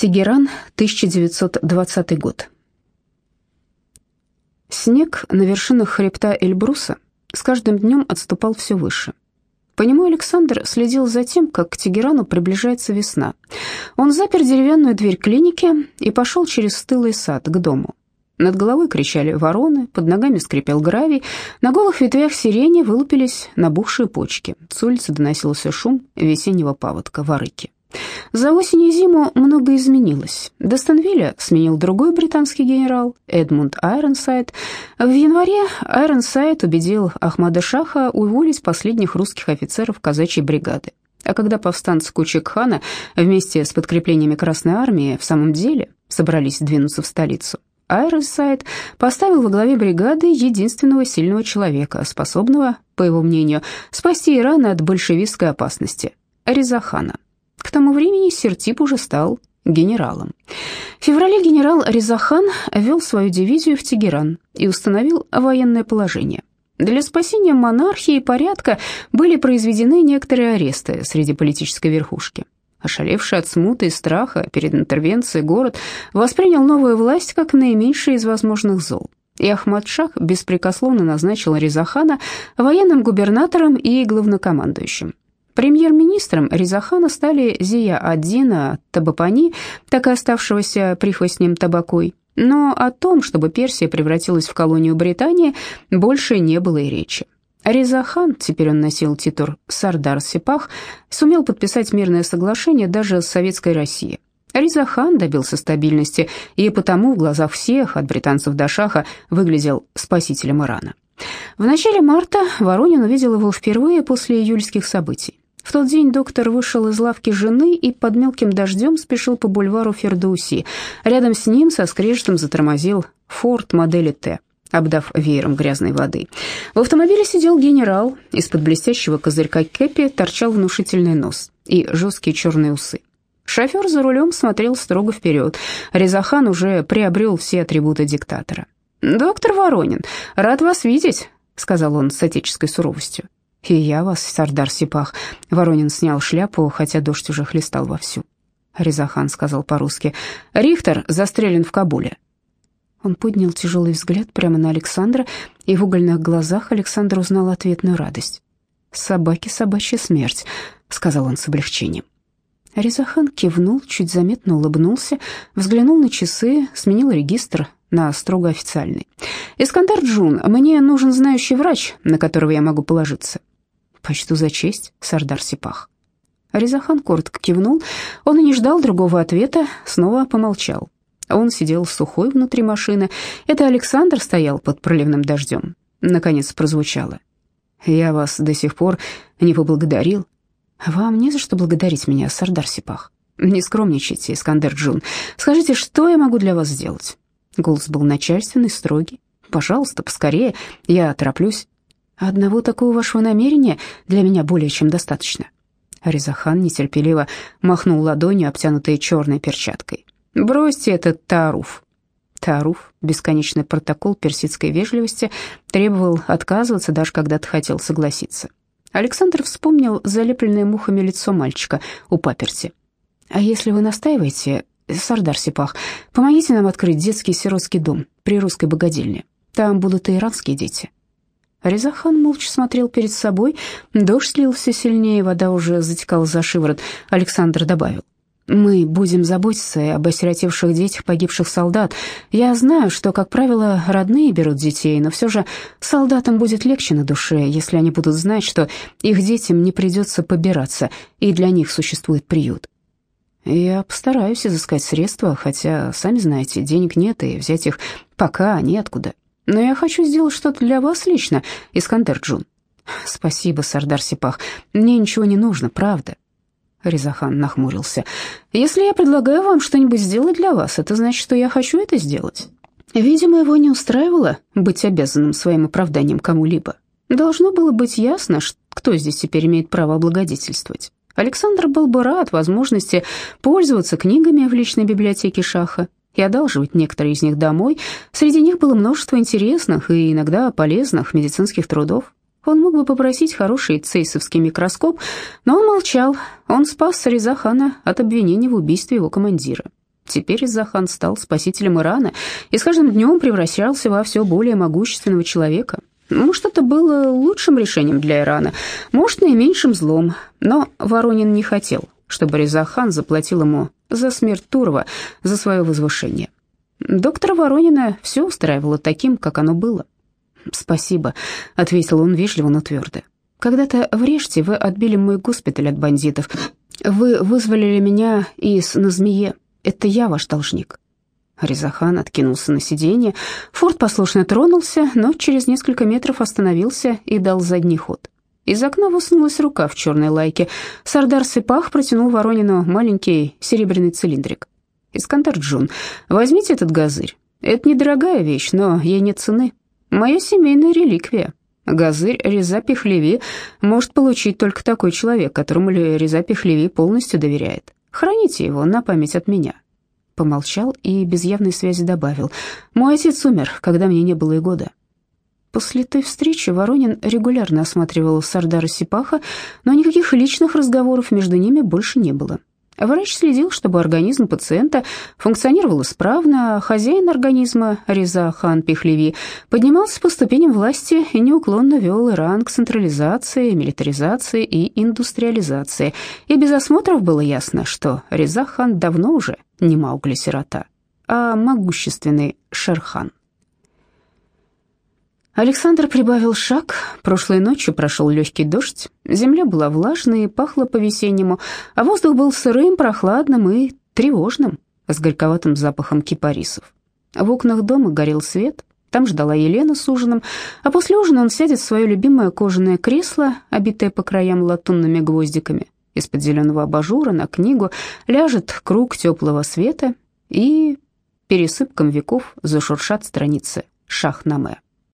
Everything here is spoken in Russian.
Тегеран, 1920 год. Снег на вершинах хребта Эльбруса с каждым днем отступал все выше. По нему Александр следил за тем, как к Тегерану приближается весна. Он запер деревянную дверь клиники и пошел через стылый сад к дому. Над головой кричали вороны, под ногами скрипел гравий, на голых ветвях сирени вылупились набухшие почки. С улицы доносился шум весеннего паводка, ворыки. За осень и зиму многое изменилось. Достонвилля сменил другой британский генерал, Эдмунд Айронсайд. В январе Айронсайд убедил Ахмада Шаха уволить последних русских офицеров казачьей бригады. А когда повстанцы Кучик-хана вместе с подкреплениями Красной Армии в самом деле собрались двинуться в столицу, Айронсайд поставил во главе бригады единственного сильного человека, способного, по его мнению, спасти Иран от большевистской опасности – Резахана. К тому времени Сертип уже стал генералом. В феврале генерал Резахан вел свою дивизию в Тегеран и установил военное положение. Для спасения монархии и порядка были произведены некоторые аресты среди политической верхушки. Ошалевший от смуты и страха перед интервенцией город воспринял новую власть как наименьшее из возможных зол. И Ахмад-Шах беспрекословно назначил Резахана военным губернатором и главнокомандующим. Премьер-министром Ризахана стали Зия Аддина Табапани, так и оставшегося прихвостнем Табакой. Но о том, чтобы Персия превратилась в колонию Британии, больше не было и речи. Резахан, теперь он носил титул Сардар Сипах, сумел подписать мирное соглашение даже с Советской Россией. Резахан добился стабильности и потому в глазах всех, от британцев до шаха, выглядел спасителем Ирана. В начале марта Воронин увидел его впервые после июльских событий. В тот день доктор вышел из лавки жены и под мелким дождем спешил по бульвару Фердуси. Рядом с ним со скрежетом затормозил «Форд» модели «Т» обдав веером грязной воды. В автомобиле сидел генерал, из-под блестящего козырька кепи торчал внушительный нос и жесткие черные усы. Шофер за рулем смотрел строго вперед. Резахан уже приобрел все атрибуты диктатора. «Доктор Воронин, рад вас видеть», — сказал он с отеческой суровостью. «И я вас, Сардар Сипах». Воронин снял шляпу, хотя дождь уже хлестал вовсю. Резахан сказал по-русски. «Рихтер застрелен в Кабуле». Он поднял тяжелый взгляд прямо на Александра, и в угольных глазах Александр узнал ответную радость. «Собаки собачья смерть», — сказал он с облегчением. Резахан кивнул, чуть заметно улыбнулся, взглянул на часы, сменил регистр на строго официальный. «Искандер Джун, мне нужен знающий врач, на которого я могу положиться». «Почту за честь, Сардар Сипах». Резахан коротко кивнул, он и не ждал другого ответа, снова помолчал. Он сидел сухой внутри машины. Это Александр стоял под проливным дождем. Наконец прозвучало. «Я вас до сих пор не поблагодарил». «Вам не за что благодарить меня, Сардар Сипах. Не скромничайте, Искандер Джун. Скажите, что я могу для вас сделать?» Голос был начальственный, строгий. «Пожалуйста, поскорее, я тороплюсь». «Одного такого вашего намерения для меня более чем достаточно». Резахан нетерпеливо махнул ладонью, обтянутой черной перчаткой. «Бросьте этот таруф». Таруф, бесконечный протокол персидской вежливости, требовал отказываться, даже когда ты хотел согласиться. Александр вспомнил залепленное мухами лицо мальчика у паперти. «А если вы настаиваете, Сардар Сипах, помогите нам открыть детский сиротский дом при русской богадельне. Там будут и иранские дети». Резахан молча смотрел перед собой, дождь слил все сильнее, вода уже затекала за шиворот. Александр добавил. Мы будем заботиться об осиротевших детях погибших солдат. Я знаю, что, как правило, родные берут детей, но все же солдатам будет легче на душе, если они будут знать, что их детям не придется побираться, и для них существует приют. Я постараюсь изыскать средства, хотя, сами знаете, денег нет, и взять их пока неоткуда. Но я хочу сделать что-то для вас лично, Искандер Джун. Спасибо, Сардар Сипах, мне ничего не нужно, правда. Резахан нахмурился. «Если я предлагаю вам что-нибудь сделать для вас, это значит, что я хочу это сделать». Видимо, его не устраивало быть обязанным своим оправданием кому-либо. Должно было быть ясно, кто здесь теперь имеет право облагодетельствовать. Александр был бы рад возможности пользоваться книгами в личной библиотеке Шаха и одалживать некоторые из них домой. Среди них было множество интересных и иногда полезных медицинских трудов. Он мог бы попросить хороший цейсовский микроскоп, но он молчал. Он спас Резахана от обвинения в убийстве его командира. Теперь Изахан стал спасителем Ирана и с каждым днем превращался во все более могущественного человека. Может, это было лучшим решением для Ирана, может, наименьшим злом, но Воронин не хотел, чтобы Резахан заплатил ему за смерть Турова, за свое возвышение. Доктора Воронина все устраивало таким, как оно было. «Спасибо», — ответил он вежливо, но твердо. «Когда-то в Реште вы отбили мой госпиталь от бандитов. Вы вызволили меня из на змее. Это я ваш должник». Резахан откинулся на сиденье. Форд послушно тронулся, но через несколько метров остановился и дал задний ход. Из окна высунулась рука в черной лайке. Сардар Сипах протянул Воронину маленький серебряный цилиндрик. «Искандер Джун, возьмите этот газырь. Это недорогая вещь, но ей нет цены. Моя семейная реликвия. Газырь Реза Пехлеви может получить только такой человек, которому Реза Пехлеви полностью доверяет. Храните его на память от меня». Помолчал и без явной связи добавил. «Мой отец умер, когда мне не было и года». После той встречи Воронин регулярно осматривал Сардара Сипаха, но никаких личных разговоров между ними больше не было. Врач следил, чтобы организм пациента функционировал исправно, а хозяин организма, Реза Хан Пехлеви, поднимался по ступеням власти и неуклонно вел Иран к централизации, милитаризации и индустриализации. И без осмотров было ясно, что Реза Хан давно уже не Маугли-сирота, а могущественный Шерхан. Александр прибавил шаг. Прошлой ночью прошел легкий дождь. Земля была влажной и пахла по-весеннему, а воздух был сырым, прохладным и тревожным, с горьковатым запахом кипарисов. В окнах дома горел свет. Там ждала Елена с ужином, а после ужина он сядет в свое любимое кожаное кресло, обитое по краям латунными гвоздиками. Из-под зеленого абажура на книгу ляжет круг теплого света, и пересыпком веков зашуршат страницы Шахнаме.